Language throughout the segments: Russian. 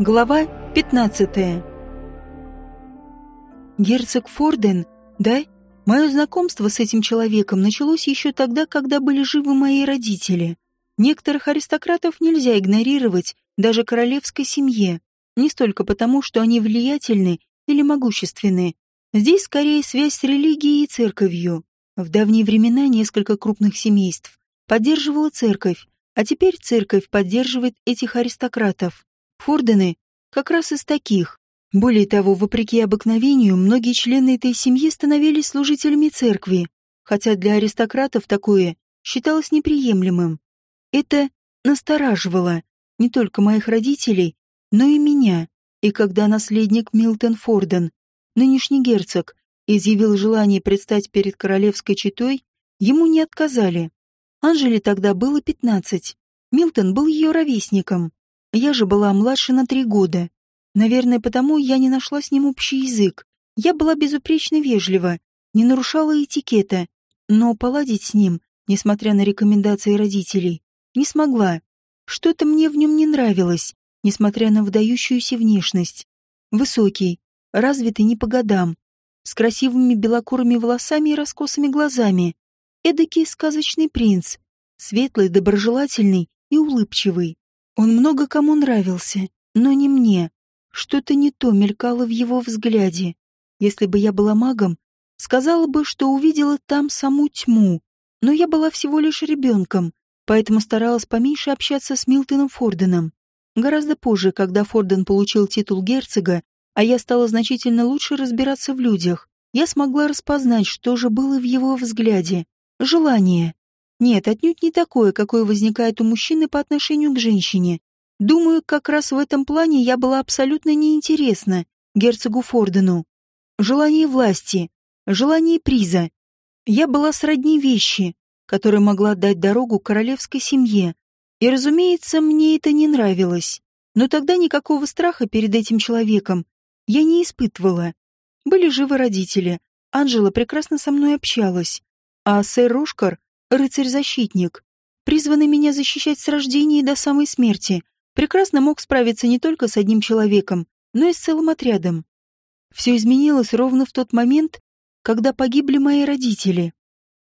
Глава 15 Герцог Форден, да? Мое знакомство с этим человеком началось еще тогда, когда были живы мои родители. Некоторых аристократов нельзя игнорировать даже королевской семье, не столько потому, что они влиятельны или могущественны. Здесь скорее связь с религией и церковью. В давние времена несколько крупных семейств поддерживала церковь, а теперь церковь поддерживает этих аристократов. Фордены как раз из таких. Более того, вопреки обыкновению, многие члены этой семьи становились служителями церкви, хотя для аристократов такое считалось неприемлемым. Это настораживало не только моих родителей, но и меня. И когда наследник Милтон Форден, нынешний герцог, изъявил желание предстать перед королевской четой, ему не отказали. Анжеле тогда было пятнадцать. Милтон был ее ровесником. Я же была младше на три года. Наверное, потому я не нашла с ним общий язык. Я была безупречно вежлива, не нарушала этикета, но поладить с ним, несмотря на рекомендации родителей, не смогла. Что-то мне в нем не нравилось, несмотря на выдающуюся внешность. Высокий, развитый не по годам, с красивыми белокурыми волосами и раскосыми глазами. Эдакий сказочный принц, светлый, доброжелательный и улыбчивый. Он много кому нравился, но не мне. Что-то не то мелькало в его взгляде. Если бы я была магом, сказала бы, что увидела там саму тьму. Но я была всего лишь ребенком, поэтому старалась поменьше общаться с Милтоном Форденом. Гораздо позже, когда Форден получил титул герцога, а я стала значительно лучше разбираться в людях, я смогла распознать, что же было в его взгляде. Желание. Нет, отнюдь не такое, какое возникает у мужчины по отношению к женщине. Думаю, как раз в этом плане я была абсолютно неинтересна герцогу Фордену. Желание власти, желание приза. Я была сродни вещи, которая могла дать дорогу королевской семье. И, разумеется, мне это не нравилось. Но тогда никакого страха перед этим человеком я не испытывала. Были живы родители. Анжела прекрасно со мной общалась. А сэр Рушкар рыцарь-защитник, призванный меня защищать с рождения до самой смерти, прекрасно мог справиться не только с одним человеком, но и с целым отрядом. Все изменилось ровно в тот момент, когда погибли мои родители.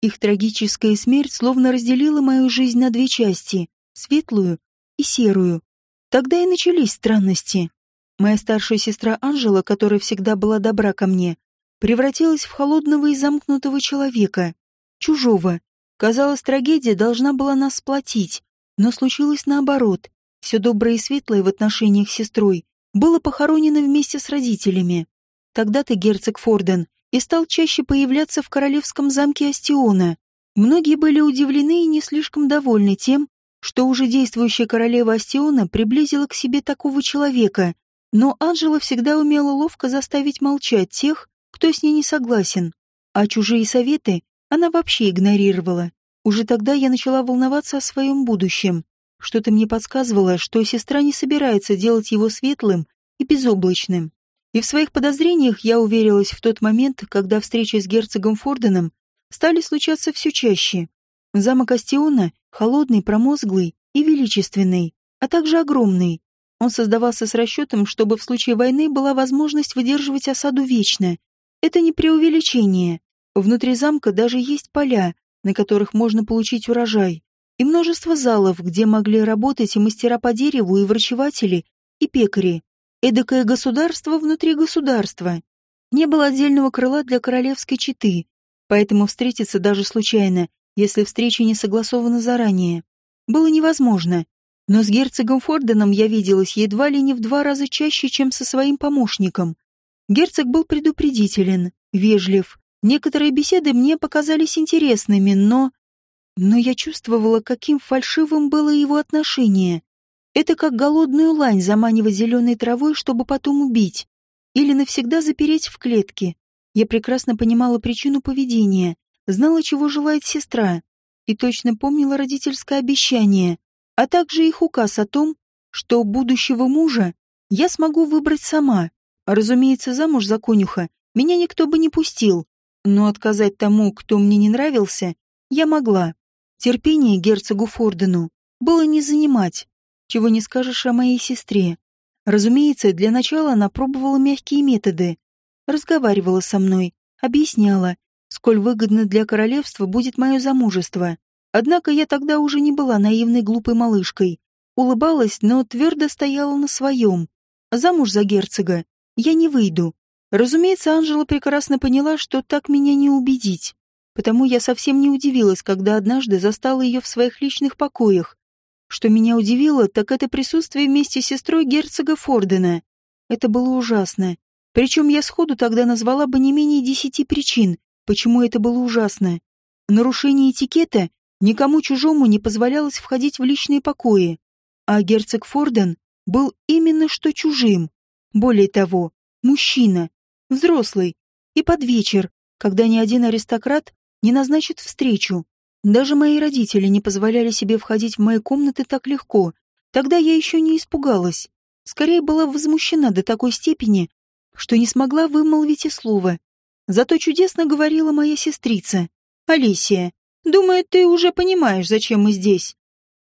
Их трагическая смерть словно разделила мою жизнь на две части — светлую и серую. Тогда и начались странности. Моя старшая сестра Анжела, которая всегда была добра ко мне, превратилась в холодного и замкнутого человека, чужого, Казалось, трагедия должна была нас сплотить, но случилось наоборот. Все доброе и светлое в отношениях с сестрой было похоронено вместе с родителями. Тогда-то герцог Форден и стал чаще появляться в королевском замке Астиона. Многие были удивлены и не слишком довольны тем, что уже действующая королева Астиона приблизила к себе такого человека, но Анжела всегда умела ловко заставить молчать тех, кто с ней не согласен, а чужие советы она вообще игнорировала. Уже тогда я начала волноваться о своем будущем. Что-то мне подсказывало, что сестра не собирается делать его светлым и безоблачным. И в своих подозрениях я уверилась в тот момент, когда встречи с герцогом Форденом стали случаться все чаще. Замок Астиона холодный, промозглый и величественный, а также огромный. Он создавался с расчетом, чтобы в случае войны была возможность выдерживать осаду вечно. Это не преувеличение. Внутри замка даже есть поля, на которых можно получить урожай, и множество залов, где могли работать и мастера по дереву, и врачеватели, и пекари. Эдакое государство внутри государства. Не было отдельного крыла для королевской четы, поэтому встретиться даже случайно, если встреча не согласована заранее, было невозможно. Но с герцогом Форденом я виделась едва ли не в два раза чаще, чем со своим помощником. Герцог был предупредителен, вежлив, Некоторые беседы мне показались интересными, но... Но я чувствовала, каким фальшивым было его отношение. Это как голодную лань заманивать зеленой травой, чтобы потом убить. Или навсегда запереть в клетке. Я прекрасно понимала причину поведения, знала, чего желает сестра, и точно помнила родительское обещание, а также их указ о том, что будущего мужа я смогу выбрать сама. Разумеется, замуж за конюха меня никто бы не пустил, но отказать тому, кто мне не нравился, я могла. Терпение герцогу Фордену было не занимать, чего не скажешь о моей сестре. Разумеется, для начала она пробовала мягкие методы. Разговаривала со мной, объясняла, сколь выгодно для королевства будет мое замужество. Однако я тогда уже не была наивной глупой малышкой. Улыбалась, но твердо стояла на своем. Замуж за герцога я не выйду. Разумеется, Анжела прекрасно поняла, что так меня не убедить. Потому я совсем не удивилась, когда однажды застала ее в своих личных покоях. Что меня удивило, так это присутствие вместе с сестрой герцога Фордена. Это было ужасно. Причем я сходу тогда назвала бы не менее десяти причин, почему это было ужасно. Нарушение этикета никому чужому не позволялось входить в личные покои. А герцог Форден был именно что чужим. Более того, мужчина, взрослый, и под вечер, когда ни один аристократ не назначит встречу. Даже мои родители не позволяли себе входить в мои комнаты так легко. Тогда я еще не испугалась. Скорее была возмущена до такой степени, что не смогла вымолвить и слова. Зато чудесно говорила моя сестрица. «Алисия, думаю, ты уже понимаешь, зачем мы здесь.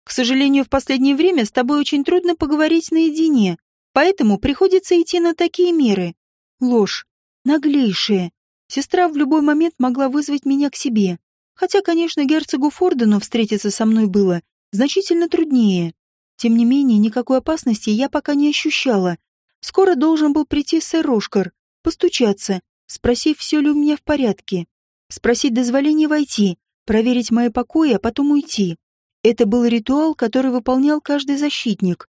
К сожалению, в последнее время с тобой очень трудно поговорить наедине, поэтому приходится идти на такие меры. Ложь. Наглейшая. Сестра в любой момент могла вызвать меня к себе. Хотя, конечно, герцогу Фордену встретиться со мной было значительно труднее. Тем не менее, никакой опасности я пока не ощущала. Скоро должен был прийти сэр Рошкар, постучаться, спросив, все ли у меня в порядке. Спросить дозволения войти, проверить мои покои, а потом уйти. Это был ритуал, который выполнял каждый защитник.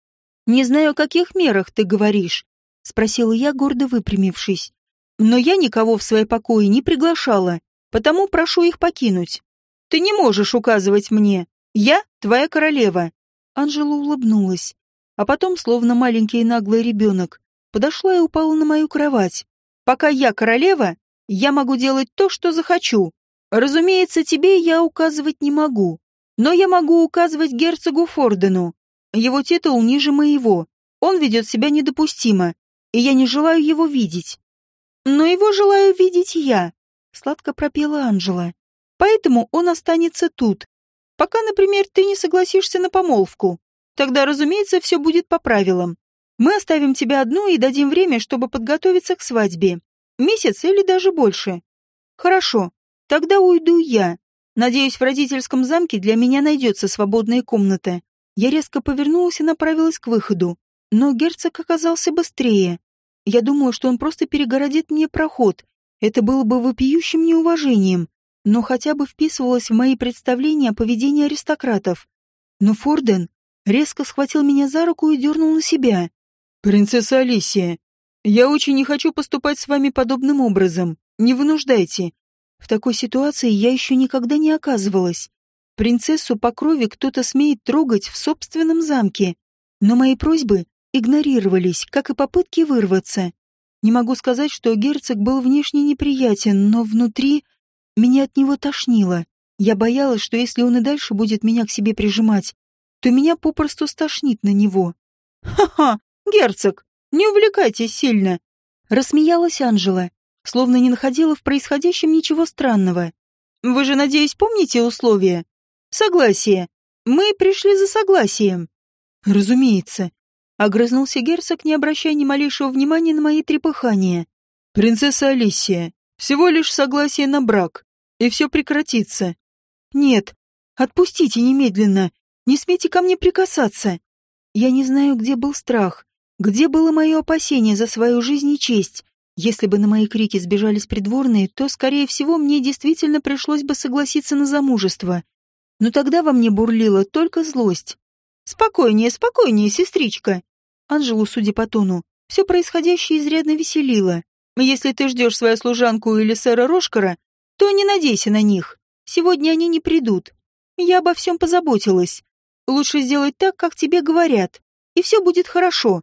«Не знаю, о каких мерах ты говоришь», — спросила я, гордо выпрямившись. «Но я никого в свои покои не приглашала, потому прошу их покинуть. Ты не можешь указывать мне. Я твоя королева». Анжела улыбнулась, а потом, словно маленький наглый ребенок, подошла и упала на мою кровать. «Пока я королева, я могу делать то, что захочу. Разумеется, тебе я указывать не могу. Но я могу указывать герцогу Фордену. Его титул ниже моего. Он ведет себя недопустимо, и я не желаю его видеть. Но его желаю видеть я, сладко пропела Анжела. Поэтому он останется тут. Пока, например, ты не согласишься на помолвку. Тогда, разумеется, все будет по правилам. Мы оставим тебя одну и дадим время, чтобы подготовиться к свадьбе. Месяц или даже больше. Хорошо, тогда уйду я. Надеюсь, в родительском замке для меня найдется свободная комната. Я резко повернулась и направилась к выходу. Но герцог оказался быстрее. Я думала, что он просто перегородит мне проход. Это было бы вопиющим неуважением, но хотя бы вписывалось в мои представления о поведении аристократов. Но Форден резко схватил меня за руку и дернул на себя. «Принцесса Алисия, я очень не хочу поступать с вами подобным образом. Не вынуждайте. В такой ситуации я еще никогда не оказывалась. Принцессу по крови кто-то смеет трогать в собственном замке. Но мои просьбы игнорировались, как и попытки вырваться. Не могу сказать, что герцог был внешне неприятен, но внутри меня от него тошнило. Я боялась, что если он и дальше будет меня к себе прижимать, то меня попросту стошнит на него. «Ха-ха, герцог, не увлекайтесь сильно!» Рассмеялась Анжела, словно не находила в происходящем ничего странного. «Вы же, надеюсь, помните условия? Согласие. Мы пришли за согласием». «Разумеется», — огрызнулся герцог, не обращая ни малейшего внимания на мои трепыхания. «Принцесса Алисия, всего лишь согласие на брак, и все прекратится». «Нет, отпустите немедленно, не смейте ко мне прикасаться». Я не знаю, где был страх, где было мое опасение за свою жизнь и честь, если бы на мои крики сбежались придворные, то, скорее всего, мне действительно пришлось бы согласиться на замужество. Но тогда во мне бурлила только злость. «Спокойнее, спокойнее, сестричка!» Анжелу, судя по тону, все происходящее изрядно веселило. «Если ты ждешь свою служанку или сэра Рошкара, то не надейся на них. Сегодня они не придут. Я обо всем позаботилась. Лучше сделать так, как тебе говорят, и все будет хорошо.